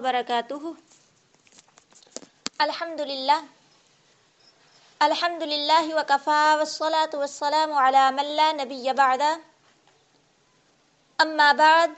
وبركاته. الحمد لله الحمد لله وكفى والصلاة والسلام على من لا نبي بعد أما بعد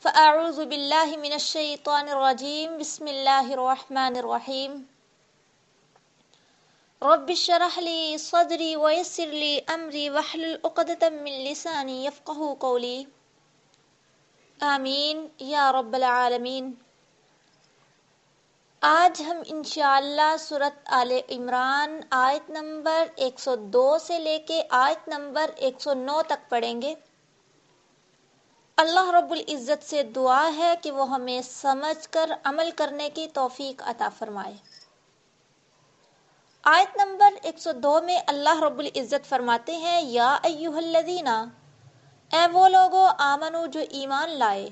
فأعوذ بالله من الشيطان الرجيم. بسم الله الرحمن الرحيم. رب اشرح لي صدري ويسر لي أمري. واحلل عقدة من لساني يفقهوا قولي. آمین یا رب العالمین آج ہم انشاءاللہ صورت آل عمران آیت نمبر 102 سے لے کے آیت نمبر 109 تک پڑھیں گے۔ اللہ رب العزت سے دعا ہے کہ وہ ہمیں سمجھ کر عمل کرنے کی توفیق عطا فرمائے۔ آیت نمبر 102 میں اللہ رب العزت فرماتے ہیں، یا ایوہ الذین اے وہ لوگو آمنو جو ایمان لائے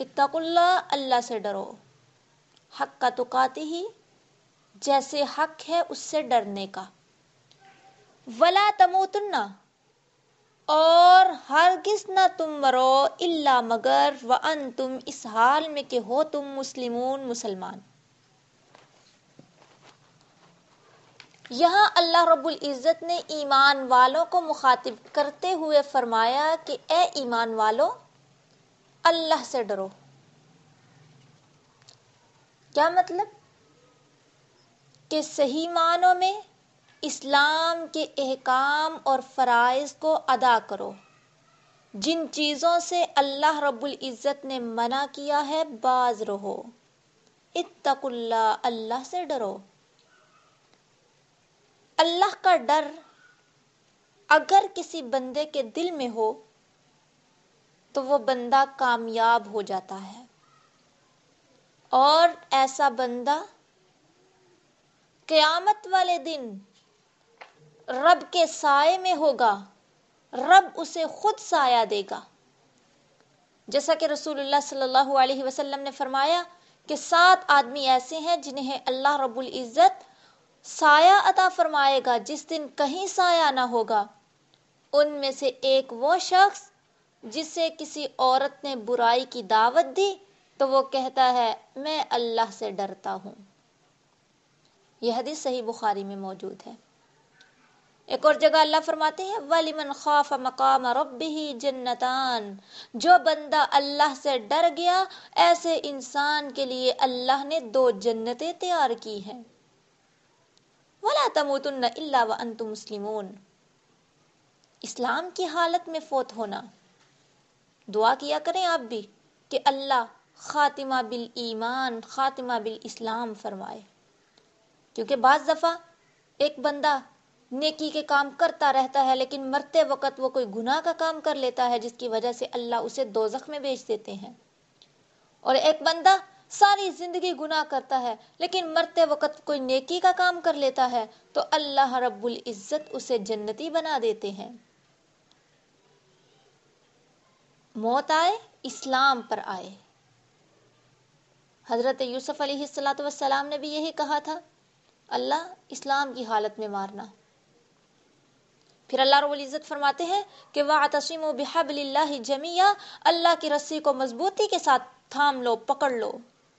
اتق اللہ اللہ سے ڈرو۔ حق کا تقاتی ہی، جیسے حق ہے اس سے ڈرنے کا۔ ولا تموتن، اور ہرگز نہ تم مرو اللہ مگر وان تم اس حال میں کہ ہو تم مسلمون، مسلمان۔ یہاں اللہ رب العزت نے ایمان والوں کو مخاطب کرتے ہوئے فرمایا کہ اے ایمان والو، اللہ سے ڈرو۔ کیا مطلب؟ کہ صحیح معنوں میں اسلام کے احکام اور فرائض کو ادا کرو۔ جن چیزوں سے اللہ رب العزت نے منع کیا ہے، باز رہو۔ اتق اللہ اللہ سے ڈرو۔ اللہ کا ڈر اگر کسی بندے کے دل میں ہو، تو وہ بندہ کامیاب ہو جاتا ہے۔ اور ایسا بندہ قیامت والے دن رب کے سائے میں ہوگا، رب اسے خود سایہ دے گا۔ جیسا کہ رسول اللہ صلی اللہ علیہ وسلم نے فرمایا کہ سات آدمی ایسے ہیں جنہیں اللہ رب العزت سایہ عطا فرمائے گا، جس دن کہیں سایہ نہ ہوگا۔ ان میں سے ایک وہ شخص جسے کسی عورت نے برائی کی دعوت دی تو وہ کہتا ہے، میں اللہ سے ڈرتا ہوں۔ یہ حدیث صحیح بخاری میں موجود ہے۔ ایک اور جگہ اللہ فرماتے ہیں، وَلِمَنْ خَافَ مَقَامَ رَبِّهِ جَنَّتَانِ۔ جو بندہ اللہ سے ڈر گیا، ایسے انسان کے لیے اللہ نے دو جنتیں تیار کی ہیں۔ ولا تموتن الا وانتم مسلمون۔ اسلام کی حالت میں فوت ہونا۔ دعا کیا کریں آپ بھی کہ اللہ خاتمہ بالایمان، خاتمہ بالاسلام فرمائے۔ کیونکہ بعض دفعہ ایک بندہ نیکی کے کام کرتا رہتا ہے، لیکن مرتے وقت وہ کوئی گناہ کا کام کر لیتا ہے، جس کی وجہ سے اللہ اسے دوزخ میں بیچ دیتے ہیں۔ اور ایک بندہ ساری زندگی گناہ کرتا ہے، لیکن مرتے وقت کوئی نیکی کا کام کر لیتا ہے، تو اللہ رب العزت اسے جنتی بنا دیتے ہیں۔ موت آئے، اسلام پر آئے۔ حضرت یوسف علیہ السلاۃ والسلام نے بھی یہی کہا تھا، اللہ اسلام کی حالت میں مارنا۔ پھر اللہ رب العزت فرماتے ہیں کہ وَعْتَصِمُوا بِحَبْلِ اللَّهِ جَمِيعًا اللہ اللہ کی رسی کو مضبوطی کے ساتھ تھام لو، پکڑ لو۔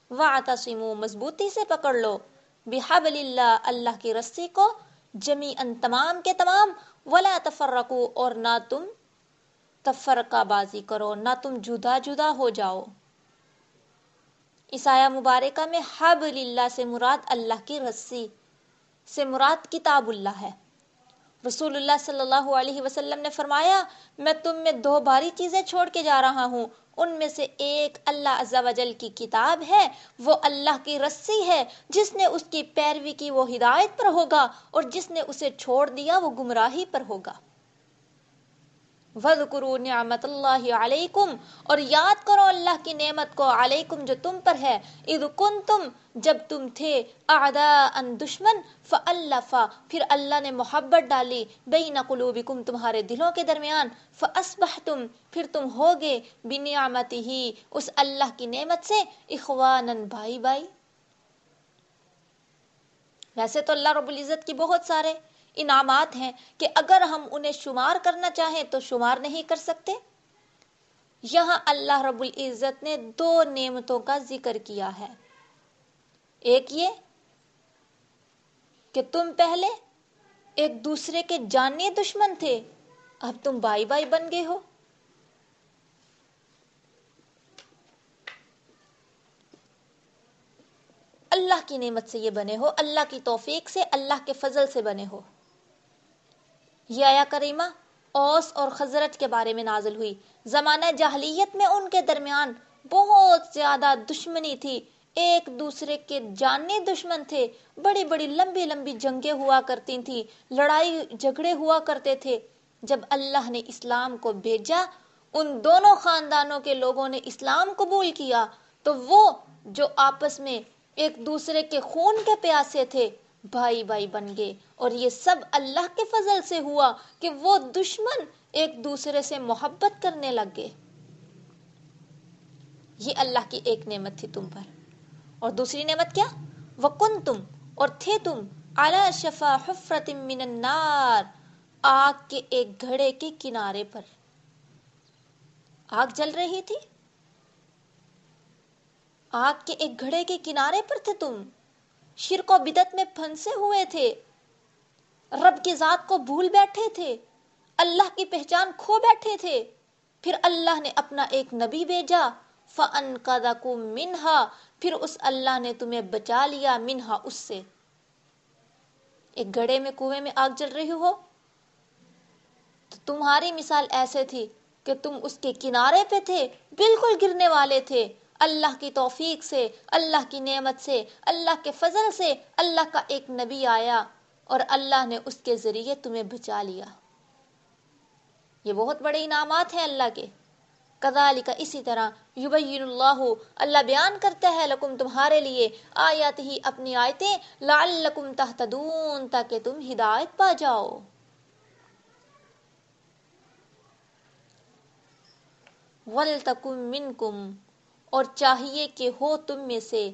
وَعْتَصِمُوا مضبوطی سے پکڑ لو۔ بِحَبْلِ اللَّهِ اللہ کی رسی کو جمیعاً تمام کے تمام۔ وَلَا تَفَرَّقُوا اور نہ تم تفرقہ بازی کرو، نہ تم جدا جدا ہو جاؤ۔ اس آیہ مبارکہ میں حبل اللہ سے مراد اللہ کی رسی سے مراد کتاب اللہ ہے۔ رسول اللہ صلی اللہ علیہ وسلم نے فرمایا، میں تم میں دو باری چیزیں چھوڑ کے جا رہا ہوں۔ ان میں سے ایک اللہ عز و جل کی کتاب ہے، وہ اللہ کی رسی ہے، جس نے اس کی پیروی کی وہ ہدایت پر ہوگا اور جس نے اسے چھوڑ دیا وہ گمراہی پر ہوگا۔ وَذْكُرُوا نِعْمَتَ اللَّهِ عَلَيْكُمْ اور یاد کرو اللہ کی نعمت کو علیکم جو تم پر ہے۔ اذ کنتم جب تم تھے اعداء دشمن، فَأَلَّفَ، پھر اللہ نے محبت ڈالی بین قلوبکم تمہارے دلوں کے درمیان۔ فَأَصْبَحْتُمْ، پھر تم ہوگے بِنِعْمَتِهِ، اس اللہ کی نعمت سے۔ اخواناً، بھائی بھائی۔ ویسے تو اللہ رب العزت کی بہت سارے انعامات ہیں کہ اگر ہم انہیں شمار کرنا چاہیں تو شمار نہیں کر سکتے؟ یہاں اللہ رب العزت نے دو نعمتوں کا ذکر کیا ہے۔ ایک یہ کہ تم پہلے ایک دوسرے کے جاننے دشمن تھے، اب تم بائی بائی بن گئے ہو۔ اللہ کی نعمت سے یہ بنے ہو، اللہ کی توفیق سے، اللہ کے فضل سے بنے ہو۔ یہ آیا کریمہ، اوس اور خزرت کے بارے میں نازل ہوئی۔ زمانہ جاہلیت میں ان کے درمیان بہت زیادہ دشمنی تھی۔ ایک دوسرے کے جاننے دشمن تھے۔ بڑی بڑی لمبی لمبی جنگیں ہوا کرتی تھی لڑائی جھگڑے ہوا کرتے تھے۔ جب اللہ نے اسلام کو بھیجا، ان دونوں خاندانوں کے لوگوں نے اسلام قبول کیا، تو وہ جو آپس میں ایک دوسرے کے خون کے پیاسے تھے بھائی بھائی بن گئے۔ اور یہ سب اللہ کے فضل سے ہوا کہ وہ دشمن ایک دوسرے سے محبت کرنے لگ گئے۔ یہ اللہ کی ایک نعمت تھی تم پر۔ اور دوسری نعمت کیا؟ وکن تم اور تھے تم۔ اعلی شفا حفرت من النار، آگ کے ایک گھڑے کے کنارے پر۔ آگ جل رہی تھی؟ آگ کے ایک گھڑے کے کنارے پر تھے تم۔ شرک و بدت میں پھنسے ہوئے تھے۔ رب کی ذات کو بھول بیٹھے تھے۔ اللہ کی پہچان کھو بیٹھے تھے۔ پھر اللہ نے اپنا ایک نبی بھیجا فن کا منہا پھر اس اللہ نے تمہیں بچا لیا منہا اس سے۔ ایک گھڑے میں کنویں میں آگ جل رہی ہو۔ تو تمہاری مثال ایسے تھی کہ تم اس کے کنارے پہ تھے، بالکل گرنے والے تھے۔ اللہ کی توفیق سے، اللہ کی نعمت سے، اللہ کے فضل سے اللہ کا ایک نبی آیا اور اللہ نے اس کے ذریعے تمہیں بچا لیا۔ یہ بہت بڑے انعامات ہیں اللہ کے۔ کدالی کا اسی طرح یبین اللہ اللہ بیان کرتا ہے لکم تمہارے لیے آیات ہی اپنی آیتیں، لعلکم تہتدون، تاکہ تم ہدایت پا جاؤ۔ وَلْتَكُمْ مِنْكُمْ اور چاہیے کہ ہو تم میں سے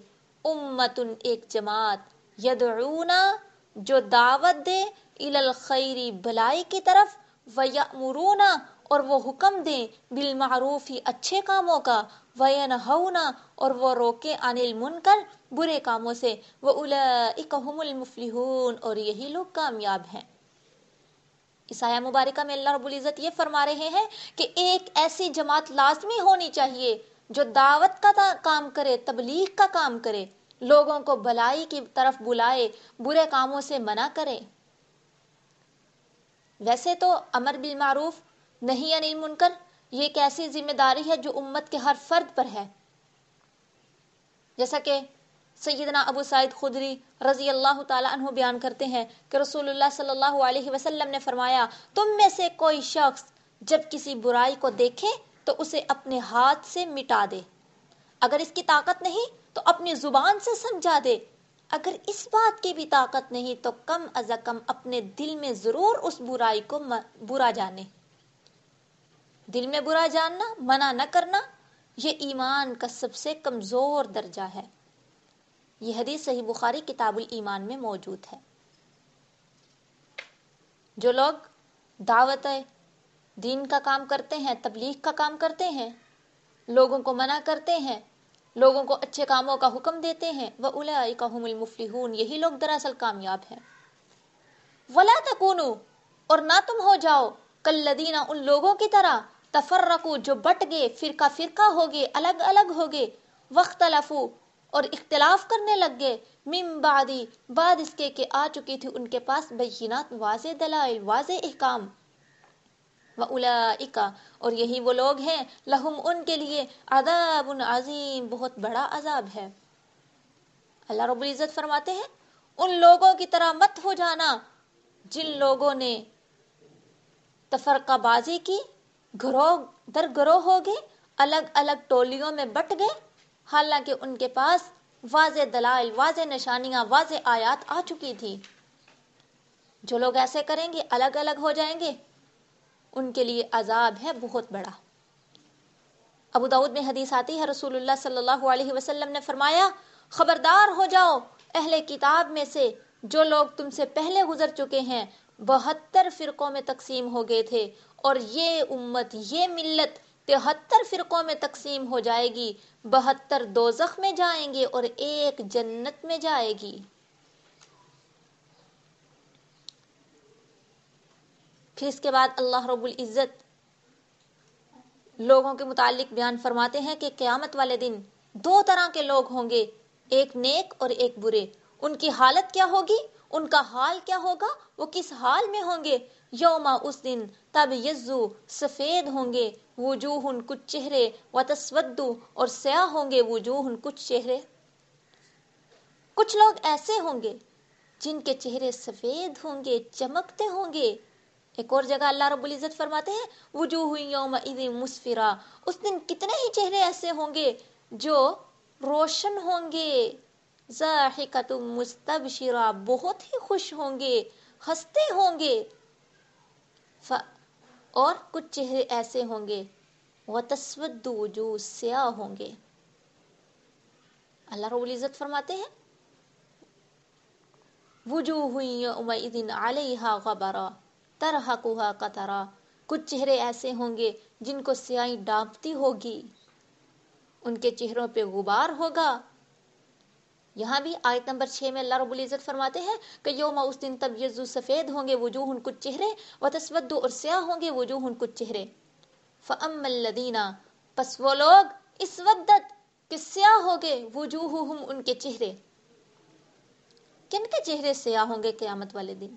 امتن ایک جماعت یدعونا، جو دعوت دے الخیری بلائی کی طرف، ویأمرونا اور وہ حکم دیں بالمعروف ہی اچھے کاموں کا، وینہونا اور وہ روکے عن المنکر برے کاموں سے۔ وَأُولَئِكَ هُمُ الْمُفْلِحُونَ اور یہی لوگ کامیاب ہیں۔ اس مبارکہ میں اللہ رب العزت یہ فرما رہے ہیں کہ ایک ایسی جماعت لازمی ہونی چاہیے جو دعوت کا کام کرے، تبلیغ کا کام کرے، لوگوں کو بلائی کی طرف بلائے، برے کاموں سے منع کرے۔ ویسے تو امر بالمعروف نہیں انل منکر یہ ایک ایسی ذمہ داری ہے جو امت کے ہر فرد پر ہے۔ جیسا کہ سیدنا ابو سعید خدری رضی اللہ تعالیٰ عنہ بیان کرتے ہیں کہ رسول اللہ صلی اللہ علیہ وسلم نے فرمایا، تم میں سے کوئی شخص جب کسی برائی کو دیکھے تو اسے اپنے ہاتھ سے مٹا دے۔ اگر اس کی طاقت نہیں تو اپنی زبان سے سمجھا دے۔ اگر اس بات کی بھی طاقت نہیں تو کم از کم اپنے دل میں ضرور اس برائی کو برا جانے۔ دل میں برا جاننا، منع نہ کرنا، یہ ایمان کا سب سے کمزور درجہ ہے۔ یہ حدیث صحیح بخاری کتاب الایمان میں موجود ہے۔ جو لوگ دعوت دین کا کام کرتے ہیں، تبلیغ کا کام کرتے ہیں، لوگوں کو منع کرتے ہیں، لوگوں کو اچھے کاموں کا حکم دیتے ہیں وہ الاحم المفلحون، یہی لوگ دراصل کامیاب ہیں۔ ولا تکونو اور نہ تم ہو جاؤ کلدینہ ان لوگوں کی طرح تفرقو جو بٹ گئے، فرقہ فرقہ ہو گئے، الگ الگ ہو گئے وقت اور اختلاف کرنے لگ گئے۔ مم بعدی بعد اس کے کہ آ چکی تھی ان کے پاس بینات، واضح دلائل، واضح احکام۔ وَأُولَئِكَ، اور یہی وہ لوگ ہیں لہم ان کے لیے عذاب عظیم، بہت بڑا عذاب ہے۔ اللہ رب العزت فرماتے ہیں، ان لوگوں کی طرح مت ہو جانا جن لوگوں نے تفرقہ بازی کی، گروہ، در گروہ ہو گئے، الگ الگ ٹولیوں میں بٹ گئے۔ حالانکہ ان کے پاس واضح دلائل، واضح نشانیاں، واضح آیات آ چکی تھی۔ جو لوگ ایسے کریں گے، الگ الگ ہو جائیں گے۔ ان کے لیے عذاب ہے بہت بڑا۔ ابو داود میں حدیث آتی ہے، رسول اللہ صلی اللہ علیہ وسلم نے فرمایا، خبردار ہو جاؤ، اہل کتاب میں سے جو لوگ تم سے پہلے گزر چکے ہیں، بہتر فرقوں میں تقسیم ہو گئے تھے، اور یہ امت، یہ ملت تہتر فرقوں میں تقسیم ہو جائے گی، بہتر دوزخ میں جائیں گے اور ایک جنت میں جائے گی۔ پھر اس کے بعد اللہ رب العزت لوگوں کے متعلق بیان فرماتے ہیں کہ قیامت والے دن دو طرح کے لوگ ہوں گے، ایک نیک اور ایک برے۔ ان کی حالت کیا ہوگی؟ ان کا حال کیا ہوگا؟ وہ کس حال میں ہوں گے؟ یوما اس دن تب یزو، سفید ہوں گے۔ وجوہ کچھ چہرے و تسودو اور سیاہ ہوں گے۔ وجوہ کچھ چہرے۔ کچھ لوگ ایسے ہوں گے جن کے چہرے سفید ہوں گے، چمکتے ہوں گے۔ ایک اور جگہ اللہ رب العزت فرماتے ہیں، وجوہ یوم مسفرا اس دن کتنے ہی چہرے ایسے ہوں گے جو روشن ہوں گے۔ مستبشرا بہت ہی خوش ہوں گے، ہنستے ہوں گے۔ ف... اور کچھ چہرے ایسے ہوں گے وہ تسود وجوہ سیاہ ہوں گے۔ اللہ رب العزت فرماتے ہیں وجوہ ہوئی علیہا غبرا ترحقها قطرا کچھ چہرے ایسے ہوں گے جن کو سیاہی ڈانپتی ہوگی۔ ان کے چہروں پہ غبار ہوگا۔ یہاں بھی آیت نمبر 6 میں اللہ رب العزت فرماتے ہیں کہ یوم اس دن تب یزو سفید ہوں گے وجوہ ان کچھ چہرے و تسود اور سیاہ ہوں گے وجوہ ان کچھ چہرے۔ فَأَمَّا الَّذِينَ، پس وہ لوگ اس ودت کہ سیاہ ہو گئے وجوہہم ان کے چہرے۔ کن کے چہرے سیاہ ہوں گے قیامت والے دن؟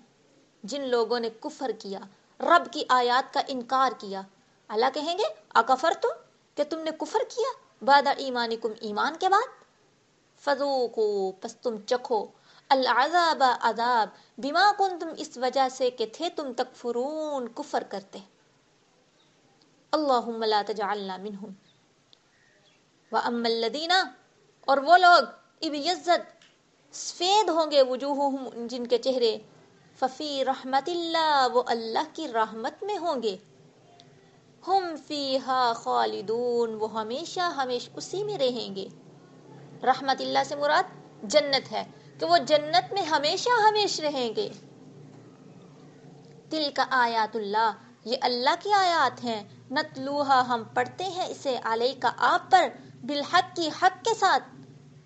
جن لوگوں نے کفر کیا، رب کی آیات کا انکار کیا۔ اللہ کہیں گے اکفر تم کہ تم نے کفر کیا؟ بعد ایمانکم ایمان کے بعد؟ فذوقو پس تم چکھو۔ العذاب عذاب، بما کنتم اس وجہ سے کہ تھے تم تکفرون کفر کرتے۔ اللہم لا تجعلنا منہم۔ وَأَمَّا الَّذِينَ اور وہ لوگ ابیزت سفید ہوں گے وجوہہم، جن کے چہرے ففی رحمت اللہ، وہ اللہ کی رحمت میں ہوں گے۔ ہم فیہا خالدون، وہ ہمیشہ ہمیشہ اسی میں رہیں گے۔ رحمت اللہ سے مراد جنت ہے، کہ وہ جنت میں ہمیشہ ہمیش رہیں گے۔ تل کا آیات اللہ، یہ اللہ کی آیات ہیں۔ نتلوہا، ہم پڑھتے ہیں اسے علیہ کا آپ پر، بالحق کی حق کے ساتھ۔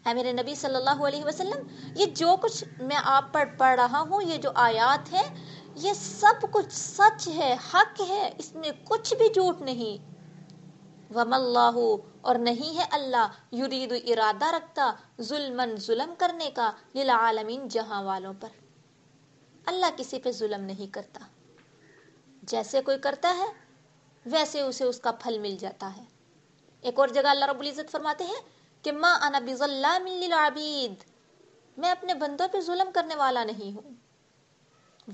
اے میرے نبی صلی اللہ علیہ وسلم، یہ جو کچھ میں آپ پر پڑھ رہا ہوں، یہ جو آیات ہیں، یہ سب کچھ سچ ہے، حق ہے، اس میں کچھ بھی جھوٹ نہیں۔ وم اللہ اور نہیں ہے اللہ یرید ارادہ رکھتا ظلم ظلم کرنے کا للعالمین جہاں والوں پر۔ اللہ کسی پہ ظلم نہیں کرتا۔ جیسے کوئی کرتا ہے، ویسے اسے اس کا پھل مل جاتا ہے۔ ایک اور جگہ اللہ رب العزت فرماتے ہیں کہ ما انا بظلام للعبید، میں اپنے بندوں پہ ظلم کرنے والا نہیں ہوں۔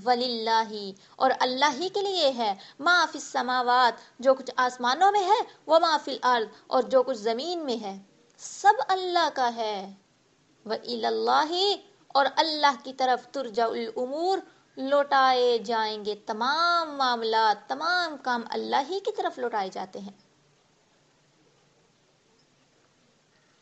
وللہ اور اللہ ہی کے لیے ہے۔ ما فی السماوات، جو کچھ آسمانوں میں ہے وہ ما فی الارض اور جو کچھ زمین میں ہے۔ سب اللہ کا ہے۔ وَإِلَى اور اللہ کی طرف ترجع الامور، لوٹائے جائیں گے تمام معاملات، تمام کام اللہ ہی کی طرف لوٹائے جاتے ہیں۔